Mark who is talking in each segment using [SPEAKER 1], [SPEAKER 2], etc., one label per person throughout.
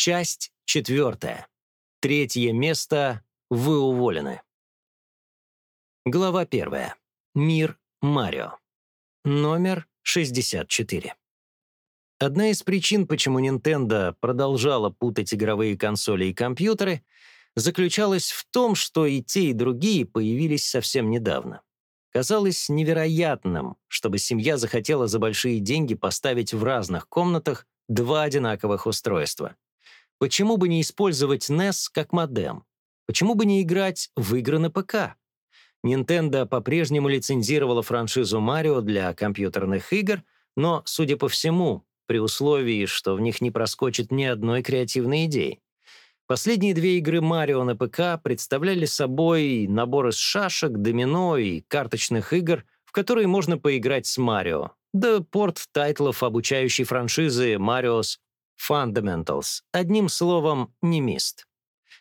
[SPEAKER 1] Часть четвертая. Третье место. Вы уволены. Глава первая. Мир Марио. Номер 64. Одна из причин, почему Nintendo продолжала путать игровые консоли и компьютеры, заключалась в том, что и те, и другие появились совсем недавно. Казалось невероятным, чтобы семья захотела за большие деньги поставить в разных комнатах два одинаковых устройства. Почему бы не использовать NES как модем? Почему бы не играть в игры на ПК? Nintendo по-прежнему лицензировала франшизу Mario для компьютерных игр, но, судя по всему, при условии, что в них не проскочит ни одной креативной идеи. Последние две игры Марио на ПК представляли собой набор из шашек, домино и карточных игр, в которые можно поиграть с Марио, да порт тайтлов обучающей франшизы Mario's Fundamentals, одним словом, не мист.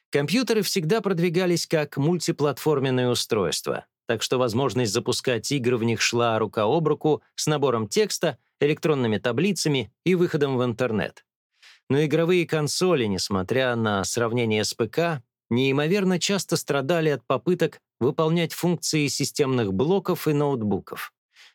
[SPEAKER 1] Компьютеры всегда продвигались как мультиплатформенное устройство, так что возможность запускать игры в них шла рука об руку с набором текста, электронными таблицами и выходом в интернет. Но игровые консоли, несмотря на сравнение с ПК, неимоверно часто страдали от попыток выполнять функции системных блоков и ноутбуков.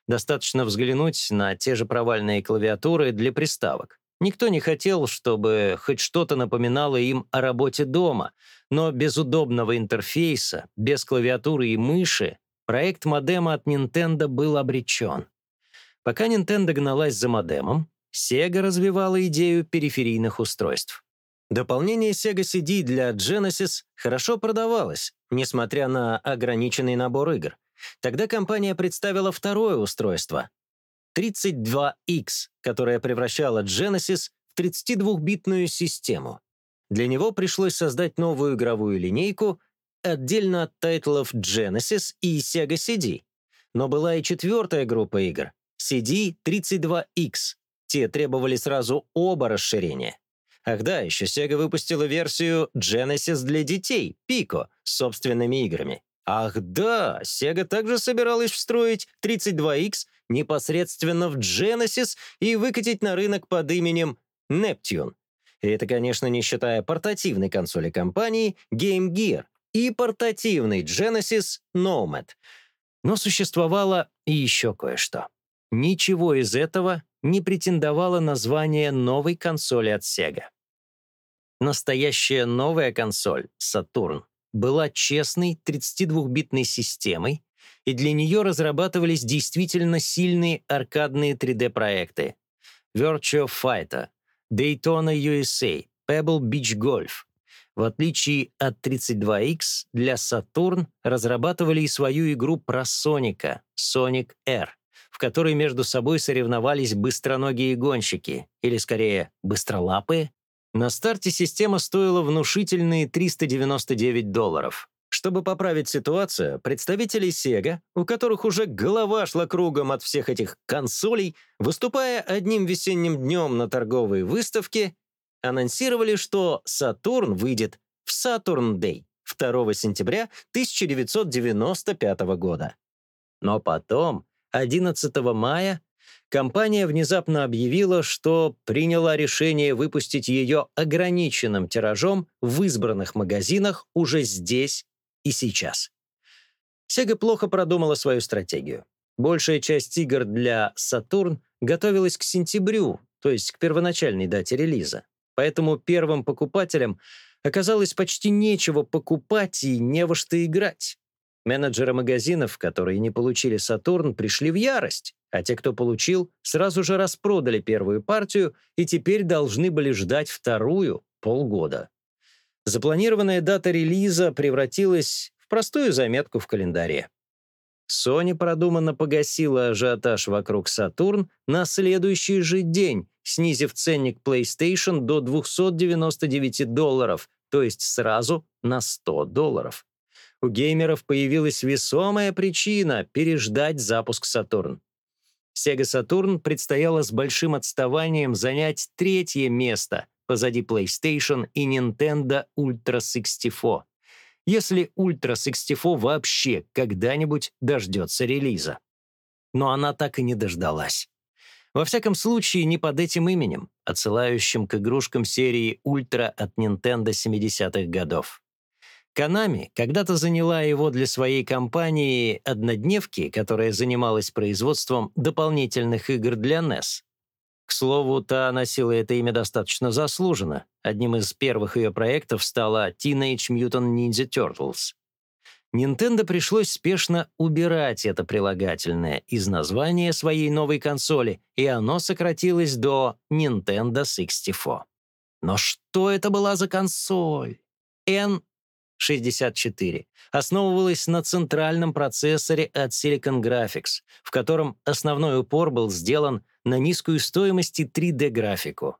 [SPEAKER 1] Достаточно взглянуть на те же провальные клавиатуры для приставок. Никто не хотел, чтобы хоть что-то напоминало им о работе дома, но без удобного интерфейса, без клавиатуры и мыши, проект модема от Nintendo был обречен. Пока Nintendo гналась за модемом, Sega развивала идею периферийных устройств. Дополнение Sega CD для Genesis хорошо продавалось, несмотря на ограниченный набор игр. Тогда компания представила второе устройство — 32X, которое превращало Genesis в 32-битную систему. Для него пришлось создать новую игровую линейку отдельно от тайтлов Genesis и Sega CD. Но была и четвертая группа игр CD32X. Те требовали сразу оба расширения. Ах да, еще Sega выпустила версию Genesis для детей, Pico, с собственными играми. Ах да, Sega также собиралась встроить 32X непосредственно в Genesis и выкатить на рынок под именем Neptune. И это, конечно, не считая портативной консоли компании Game Gear и портативной Genesis Nomad. Но существовало и еще кое-что. Ничего из этого не претендовало на звание новой консоли от Sega. Настоящая новая консоль, Saturn, была честной 32-битной системой, и для нее разрабатывались действительно сильные аркадные 3D-проекты. Virtua Fighter, Daytona USA, Pebble Beach Golf. В отличие от 32X, для Saturn разрабатывали и свою игру про Соника, Sonic R в которой между собой соревновались быстроногие гонщики, или скорее быстролапые. На старте система стоила внушительные 399 долларов. Чтобы поправить ситуацию, представители Sega, у которых уже голова шла кругом от всех этих консолей, выступая одним весенним днем на торговой выставке, анонсировали, что Saturn выйдет в Saturn Day 2 сентября 1995 года. Но потом 11 мая компания внезапно объявила, что приняла решение выпустить ее ограниченным тиражом в избранных магазинах уже здесь и сейчас. Sega плохо продумала свою стратегию. Большая часть игр для Saturn готовилась к сентябрю, то есть к первоначальной дате релиза. Поэтому первым покупателям оказалось почти нечего покупать и не во что играть. Менеджеры магазинов, которые не получили «Сатурн», пришли в ярость, а те, кто получил, сразу же распродали первую партию и теперь должны были ждать вторую полгода. Запланированная дата релиза превратилась в простую заметку в календаре. Sony продуманно погасила ажиотаж вокруг «Сатурн» на следующий же день, снизив ценник PlayStation до 299 долларов, то есть сразу на 100 долларов у геймеров появилась весомая причина переждать запуск Saturn. Sega Saturn предстояло с большим отставанием занять третье место позади PlayStation и Nintendo Ultra 64, если Ultra 64 вообще когда-нибудь дождется релиза. Но она так и не дождалась. Во всяком случае, не под этим именем, отсылающим к игрушкам серии «Ультра» от Nintendo 70-х годов. Konami когда-то заняла его для своей компании «Однодневки», которая занималась производством дополнительных игр для NES. К слову, та носила это имя достаточно заслуженно. Одним из первых ее проектов стала Teenage Mutant Ninja Turtles. Nintendo пришлось спешно убирать это прилагательное из названия своей новой консоли, и оно сократилось до Nintendo 64. Но что это была за консоль? N64 основывалась на центральном процессоре от Silicon Graphics, в котором основной упор был сделан на низкую стоимость и 3D-графику.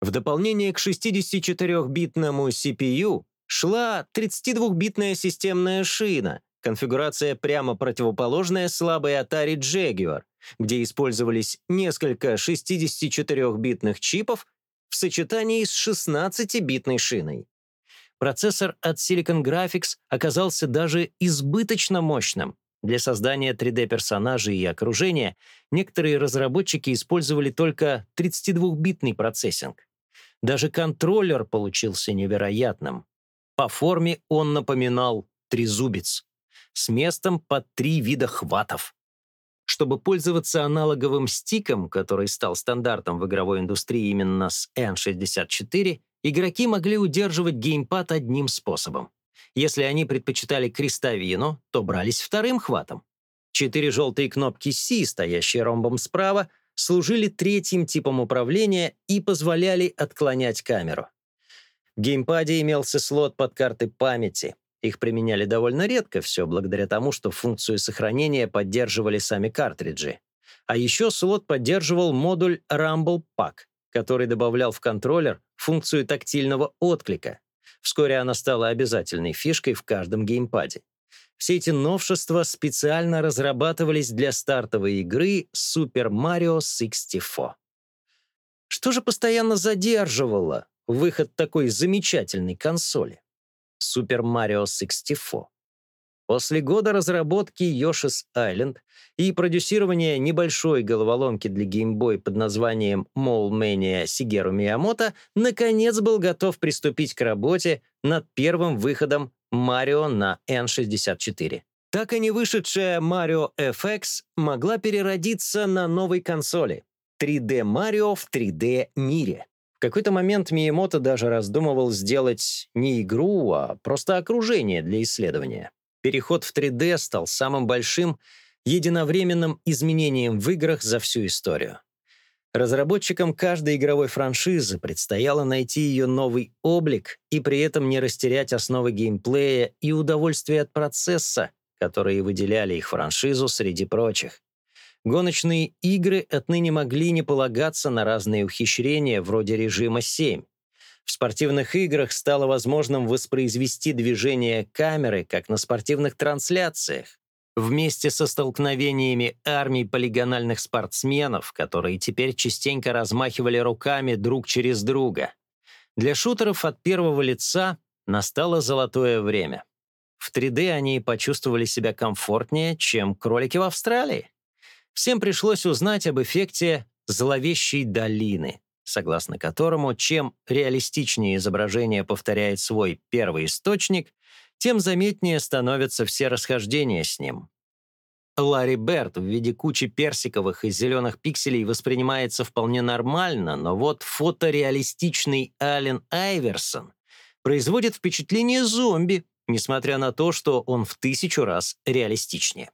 [SPEAKER 1] В дополнение к 64-битному CPU шла 32-битная системная шина, конфигурация прямо противоположная слабой Atari Jaguar, где использовались несколько 64-битных чипов в сочетании с 16-битной шиной. Процессор от Silicon Graphics оказался даже избыточно мощным. Для создания 3D-персонажей и окружения некоторые разработчики использовали только 32-битный процессинг. Даже контроллер получился невероятным. По форме он напоминал трезубец с местом под три вида хватов. Чтобы пользоваться аналоговым стиком, который стал стандартом в игровой индустрии именно с N64, игроки могли удерживать геймпад одним способом. Если они предпочитали крестовину, то брались вторым хватом. Четыре желтые кнопки C, стоящие ромбом справа, служили третьим типом управления и позволяли отклонять камеру. В геймпаде имелся слот под карты памяти. Их применяли довольно редко, все благодаря тому, что функцию сохранения поддерживали сами картриджи. А еще слот поддерживал модуль Rumble Pack, который добавлял в контроллер функцию тактильного отклика. Вскоре она стала обязательной фишкой в каждом геймпаде. Все эти новшества специально разрабатывались для стартовой игры Super Mario 64. Что же постоянно задерживало выход такой замечательной консоли — Super Mario 64. После года разработки Yoshi's Island и продюсирования небольшой головоломки для Boy под названием Mole Mania Сигеру Миямото наконец был готов приступить к работе над первым выходом Mario на N64. Так и не вышедшая Mario FX могла переродиться на новой консоли 3D Mario в 3D мире. В какой-то момент Миемото даже раздумывал сделать не игру, а просто окружение для исследования. Переход в 3D стал самым большим единовременным изменением в играх за всю историю. Разработчикам каждой игровой франшизы предстояло найти ее новый облик и при этом не растерять основы геймплея и удовольствие от процесса, которые выделяли их франшизу среди прочих. Гоночные игры отныне могли не полагаться на разные ухищрения вроде режима 7. В спортивных играх стало возможным воспроизвести движение камеры, как на спортивных трансляциях, вместе со столкновениями армий полигональных спортсменов, которые теперь частенько размахивали руками друг через друга. Для шутеров от первого лица настало золотое время. В 3D они почувствовали себя комфортнее, чем кролики в Австралии всем пришлось узнать об эффекте зловещей долины, согласно которому чем реалистичнее изображение повторяет свой первый источник, тем заметнее становятся все расхождения с ним. Ларри Берт в виде кучи персиковых и зеленых пикселей воспринимается вполне нормально, но вот фотореалистичный Ален Айверсон производит впечатление зомби, несмотря на то, что он в тысячу раз реалистичнее.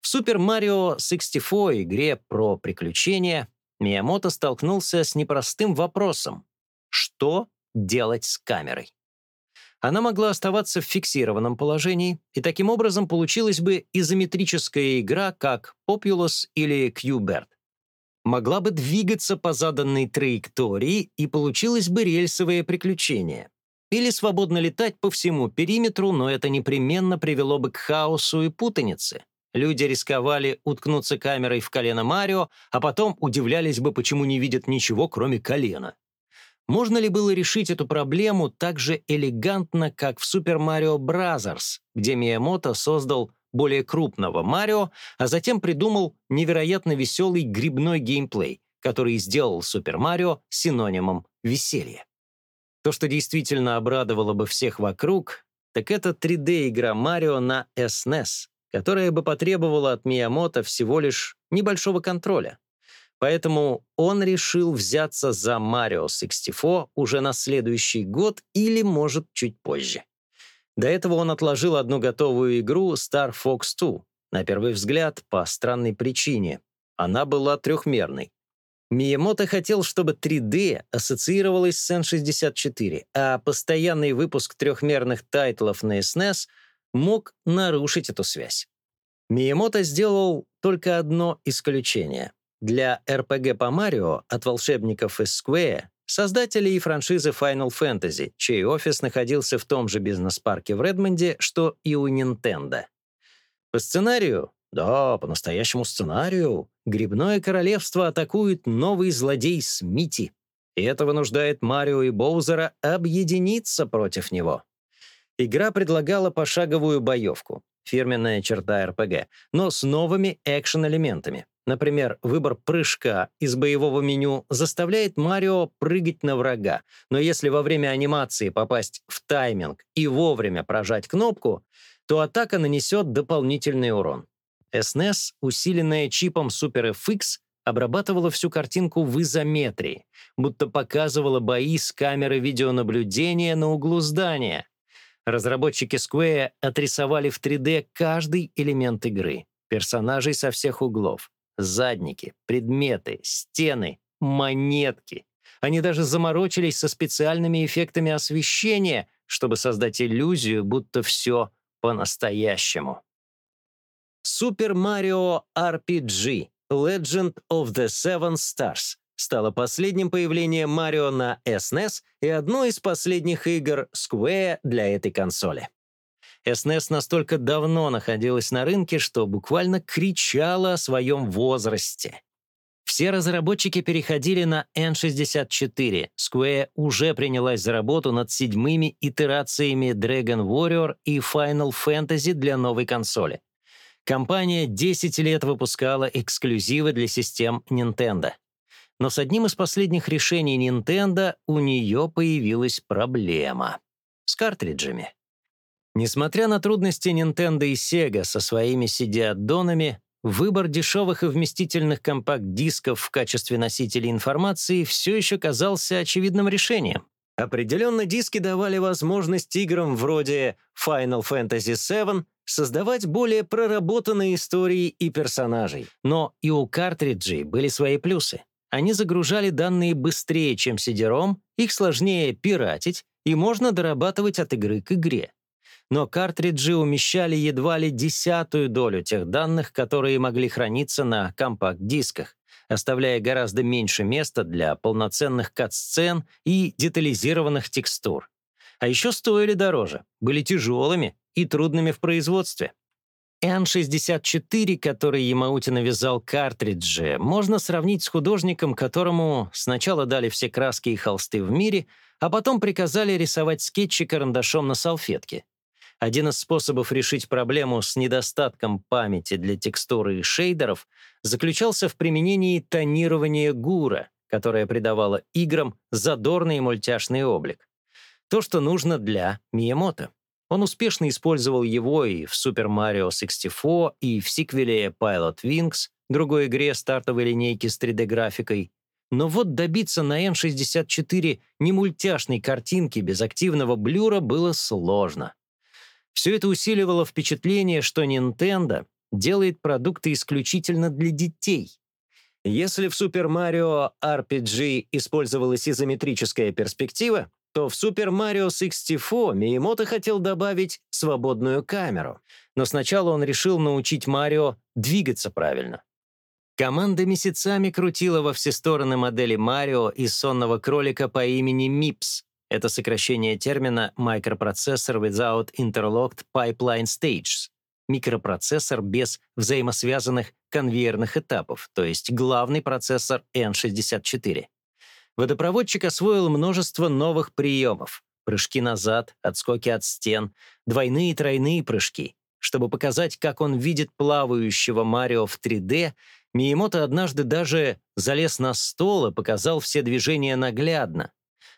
[SPEAKER 1] В Super Mario 64 игре про приключения Миямото столкнулся с непростым вопросом. Что делать с камерой? Она могла оставаться в фиксированном положении, и таким образом получилась бы изометрическая игра, как Populous или Qbert. Могла бы двигаться по заданной траектории, и получилось бы рельсовое приключение. Или свободно летать по всему периметру, но это непременно привело бы к хаосу и путанице. Люди рисковали уткнуться камерой в колено Марио, а потом удивлялись бы, почему не видят ничего, кроме колена. Можно ли было решить эту проблему так же элегантно, как в Super Mario Bros., где Миямото создал более крупного Марио, а затем придумал невероятно веселый грибной геймплей, который сделал Супер Марио синонимом веселья. То, что действительно обрадовало бы всех вокруг, так это 3D-игра Марио на SNES, которая бы потребовала от Миямото всего лишь небольшого контроля. Поэтому он решил взяться за Mario 64 уже на следующий год или, может, чуть позже. До этого он отложил одну готовую игру Star Fox 2, на первый взгляд, по странной причине. Она была трехмерной. Миямото хотел, чтобы 3D ассоциировалось с N64, а постоянный выпуск трехмерных тайтлов на SNES мог нарушить эту связь. Миямото сделал только одно исключение. Для RPG по Марио от волшебников из Square, создателей франшизы Final Fantasy, чей офис находился в том же бизнес-парке в Редмонде, что и у Nintendo. По сценарию, да, по настоящему сценарию, Грибное Королевство атакует новый злодей Смити, и это вынуждает Марио и Боузера объединиться против него. Игра предлагала пошаговую боевку, фирменная черта РПГ, но с новыми экшен-элементами. Например, выбор прыжка из боевого меню заставляет Марио прыгать на врага, но если во время анимации попасть в тайминг и вовремя прожать кнопку, то атака нанесет дополнительный урон. SNES, усиленная чипом Super FX, обрабатывала всю картинку в изометрии, будто показывала бои с камеры видеонаблюдения на углу здания. Разработчики Square отрисовали в 3D каждый элемент игры, персонажей со всех углов, задники, предметы, стены, монетки. Они даже заморочились со специальными эффектами освещения, чтобы создать иллюзию, будто все по-настоящему. Super Mario RPG Legend of the Seven Stars стало последним появлением Марио на SNES и одной из последних игр Square для этой консоли. SNES настолько давно находилась на рынке, что буквально кричала о своем возрасте. Все разработчики переходили на N64. Square уже принялась за работу над седьмыми итерациями Dragon Warrior и Final Fantasy для новой консоли. Компания 10 лет выпускала эксклюзивы для систем Nintendo. Но с одним из последних решений Nintendo у нее появилась проблема. С картриджами. Несмотря на трудности Nintendo и Sega со своими CD-аддонами, Выбор дешевых и вместительных компакт-дисков в качестве носителей информации все еще казался очевидным решением. Определенно диски давали возможность играм вроде Final Fantasy VII создавать более проработанные истории и персонажей. Но и у картриджей были свои плюсы. Они загружали данные быстрее, чем CD-ROM, их сложнее пиратить, и можно дорабатывать от игры к игре но картриджи умещали едва ли десятую долю тех данных, которые могли храниться на компакт-дисках, оставляя гораздо меньше места для полноценных кат-сцен и детализированных текстур. А еще стоили дороже, были тяжелыми и трудными в производстве. N64, который Ямаути навязал картриджи, можно сравнить с художником, которому сначала дали все краски и холсты в мире, а потом приказали рисовать скетчи карандашом на салфетке. Один из способов решить проблему с недостатком памяти для текстуры и шейдеров заключался в применении тонирования гура, которое придавало играм задорный мультяшный облик. То, что нужно для Миямото. Он успешно использовал его и в Super Mario 64, и в сиквеле Pilot Wings, другой игре стартовой линейки с 3D-графикой. Но вот добиться на N64 немультяшной картинки без активного блюра было сложно. Все это усиливало впечатление, что Nintendo делает продукты исключительно для детей. Если в Super Mario RPG использовалась изометрическая перспектива, то в Super Mario 64 Миямото хотел добавить свободную камеру. Но сначала он решил научить Марио двигаться правильно. Команда месяцами крутила во все стороны модели Марио и сонного кролика по имени Мипс, это сокращение термина Microprocessor Without Interlocked Pipeline Stages — микропроцессор без взаимосвязанных конвейерных этапов, то есть главный процессор N64. Водопроводчик освоил множество новых приемов — прыжки назад, отскоки от стен, двойные и тройные прыжки. Чтобы показать, как он видит плавающего Марио в 3D, Миемото однажды даже залез на стол и показал все движения наглядно.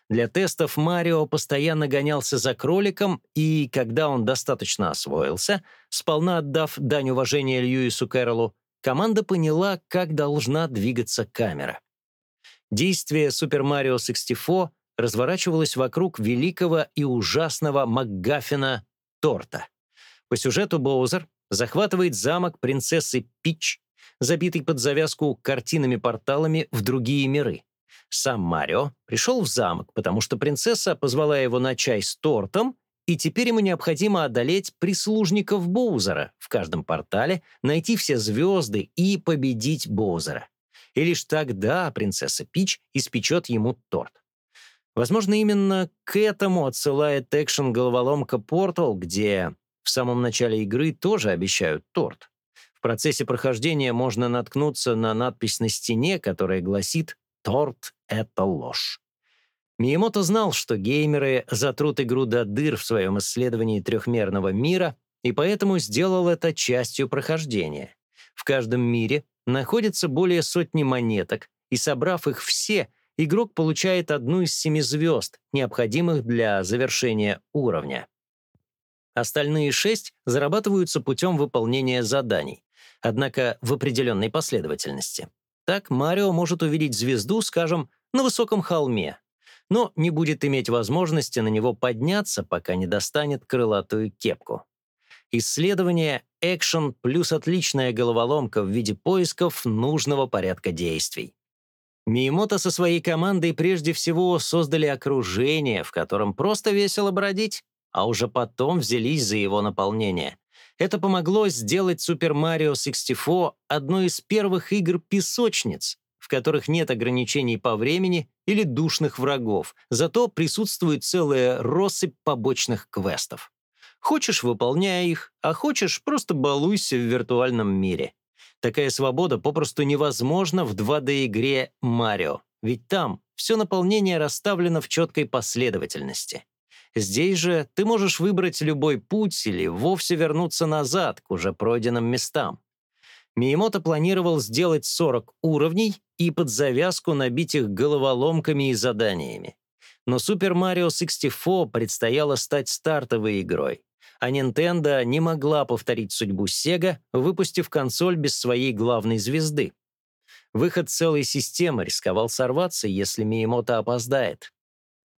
[SPEAKER 1] Для тестов Марио постоянно гонялся за кроликом, и когда он достаточно освоился, сполна отдав дань уважения Льюису Кэрролу, команда поняла, как должна двигаться камера. Действие Super Mario 64 разворачивалось вокруг великого и ужасного МакГаффина торта. По сюжету Боузер захватывает замок принцессы Пич, забитый под завязку картинами-порталами в другие миры. Сам Марио пришел в замок, потому что принцесса позвала его на чай с тортом, и теперь ему необходимо одолеть прислужников Боузера в каждом портале, найти все звезды и победить Боузера. И лишь тогда принцесса Пич испечет ему торт. Возможно, именно к этому отсылает экшен-головоломка Portal, где в самом начале игры тоже обещают торт. В процессе прохождения можно наткнуться на надпись на стене, которая гласит «Торт — это ложь». Миемото знал, что геймеры затрут игру до дыр в своем исследовании трехмерного мира, и поэтому сделал это частью прохождения. В каждом мире находится более сотни монеток, и собрав их все, игрок получает одну из семи звезд, необходимых для завершения уровня. Остальные шесть зарабатываются путем выполнения заданий однако в определенной последовательности. Так Марио может увидеть звезду, скажем, на высоком холме, но не будет иметь возможности на него подняться, пока не достанет крылатую кепку. Исследование, экшен плюс отличная головоломка в виде поисков нужного порядка действий. Миемото со своей командой прежде всего создали окружение, в котором просто весело бродить, а уже потом взялись за его наполнение. Это помогло сделать Super Mario 64 одной из первых игр-песочниц, в которых нет ограничений по времени или душных врагов, зато присутствует целая россыпь побочных квестов. Хочешь — выполняй их, а хочешь — просто балуйся в виртуальном мире. Такая свобода попросту невозможна в 2D-игре Марио, ведь там все наполнение расставлено в четкой последовательности. Здесь же ты можешь выбрать любой путь или вовсе вернуться назад к уже пройденным местам. Миемото планировал сделать 40 уровней и под завязку набить их головоломками и заданиями. Но Super Mario 64 предстояло стать стартовой игрой, а Nintendo не могла повторить судьбу Sega, выпустив консоль без своей главной звезды. Выход целой системы рисковал сорваться, если Миемото опоздает.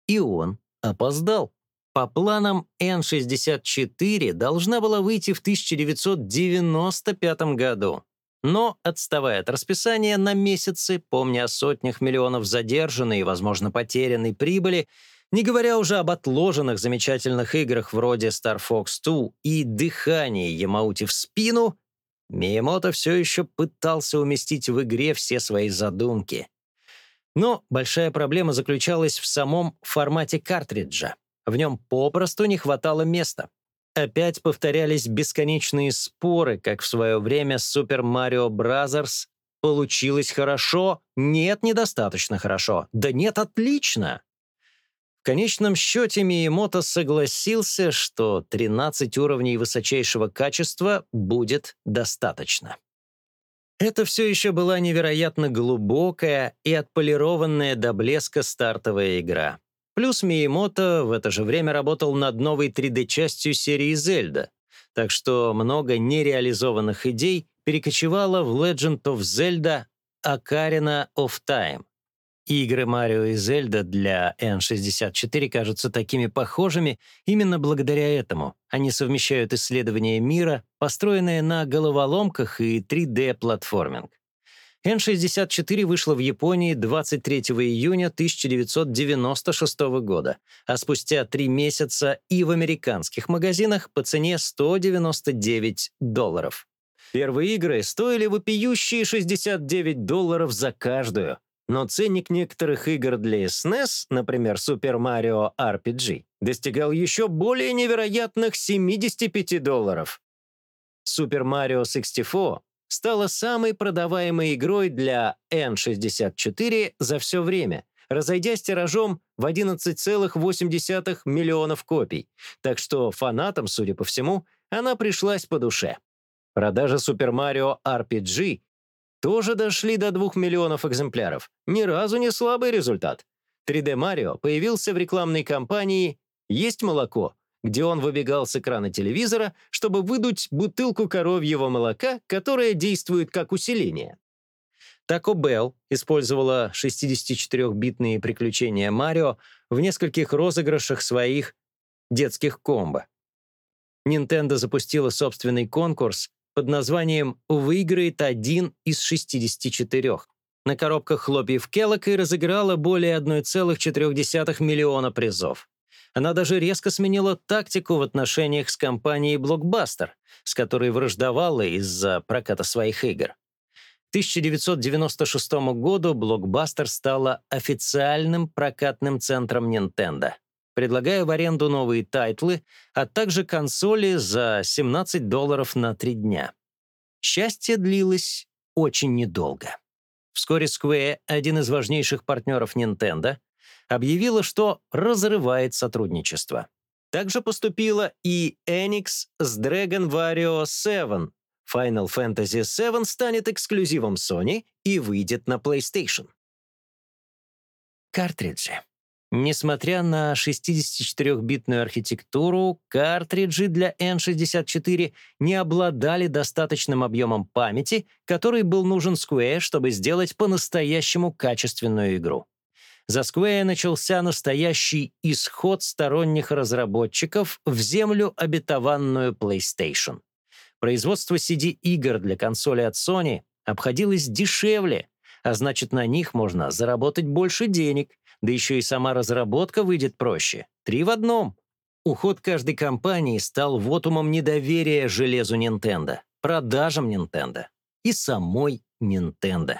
[SPEAKER 1] И он опоздал. По планам N64 должна была выйти в 1995 году. Но, отставая от расписания на месяцы, помня о сотнях миллионов задержанной и, возможно, потерянной прибыли, не говоря уже об отложенных замечательных играх вроде Star Fox 2 и дыхании Ямаути в спину, Миямото все еще пытался уместить в игре все свои задумки. Но большая проблема заключалась в самом формате картриджа. В нем попросту не хватало места. Опять повторялись бесконечные споры, как в свое время с Super Mario Bros. Получилось хорошо? Нет, недостаточно хорошо. Да нет, отлично. В конечном счете Миемото согласился, что 13 уровней высочайшего качества будет достаточно. Это все еще была невероятно глубокая и отполированная до блеска стартовая игра. Плюс Миемото в это же время работал над новой 3D-частью серии «Зельда», так что много нереализованных идей перекочевало в Legend of Zelda Ocarina of Time. Игры Марио и Зельда для N64 кажутся такими похожими именно благодаря этому. Они совмещают исследование мира, построенное на головоломках и 3D-платформинг. N64 вышла в Японии 23 июня 1996 года, а спустя три месяца и в американских магазинах по цене 199 долларов. Первые игры стоили вопиющие 69 долларов за каждую, но ценник некоторых игр для SNES, например, Super Mario RPG, достигал еще более невероятных 75 долларов. Super Mario 64 стала самой продаваемой игрой для N64 за все время, разойдясь тиражом в 11,8 миллионов копий, так что фанатам, судя по всему, она пришлась по душе. Продажи Super Mario RPG тоже дошли до 2 миллионов экземпляров. Ни разу не слабый результат. 3D Марио появился в рекламной кампании «Есть молоко», где он выбегал с экрана телевизора, чтобы выдуть бутылку коровьего молока, которое действует как усиление. Taco Bell использовала 64-битные приключения Марио в нескольких розыгрышах своих детских комбо. Nintendo запустила собственный конкурс под названием «Выиграет один из 64». На коробках хлопьев Келлок и разыграла более 1,4 миллиона призов. Она даже резко сменила тактику в отношениях с компанией Blockbuster, с которой враждовала из-за проката своих игр. К 1996 году Blockbuster стала официальным прокатным центром Nintendo, предлагая в аренду новые тайтлы, а также консоли за 17 долларов на три дня. Счастье длилось очень недолго. Вскоре Square, один из важнейших партнеров Nintendo, объявила, что разрывает сотрудничество. Также поступила и Enix с Dragon Warrior 7. Final Fantasy VII станет эксклюзивом Sony и выйдет на PlayStation. Картриджи. Несмотря на 64-битную архитектуру, картриджи для N64 не обладали достаточным объемом памяти, который был нужен Square, чтобы сделать по-настоящему качественную игру за Square начался настоящий исход сторонних разработчиков в землю обетованную PlayStation. Производство CD-игр для консоли от Sony обходилось дешевле, а значит, на них можно заработать больше денег, да еще и сама разработка выйдет проще. Три в одном. Уход каждой компании стал вотумом недоверия железу Nintendo, продажам Nintendo и самой Nintendo.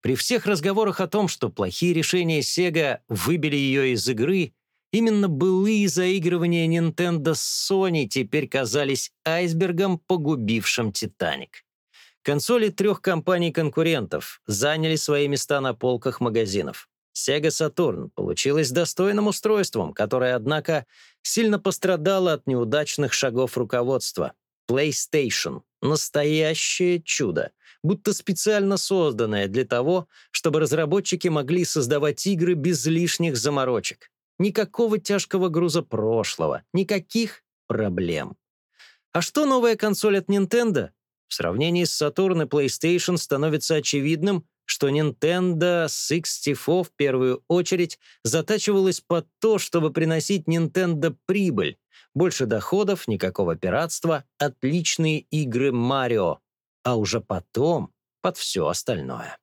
[SPEAKER 1] При всех разговорах о том, что плохие решения Sega выбили ее из игры, именно былые заигрывания Nintendo с Sony теперь казались айсбергом, погубившим «Титаник». Консоли трех компаний-конкурентов заняли свои места на полках магазинов. Sega Saturn получилась достойным устройством, которое, однако, сильно пострадало от неудачных шагов руководства. PlayStation — настоящее чудо будто специально созданная для того, чтобы разработчики могли создавать игры без лишних заморочек. Никакого тяжкого груза прошлого, никаких проблем. А что новая консоль от Nintendo? В сравнении с Saturn и PlayStation становится очевидным, что Nintendo 64 в первую очередь затачивалась под то, чтобы приносить Nintendo прибыль, больше доходов, никакого пиратства, отличные игры Марио, а уже потом под все остальное.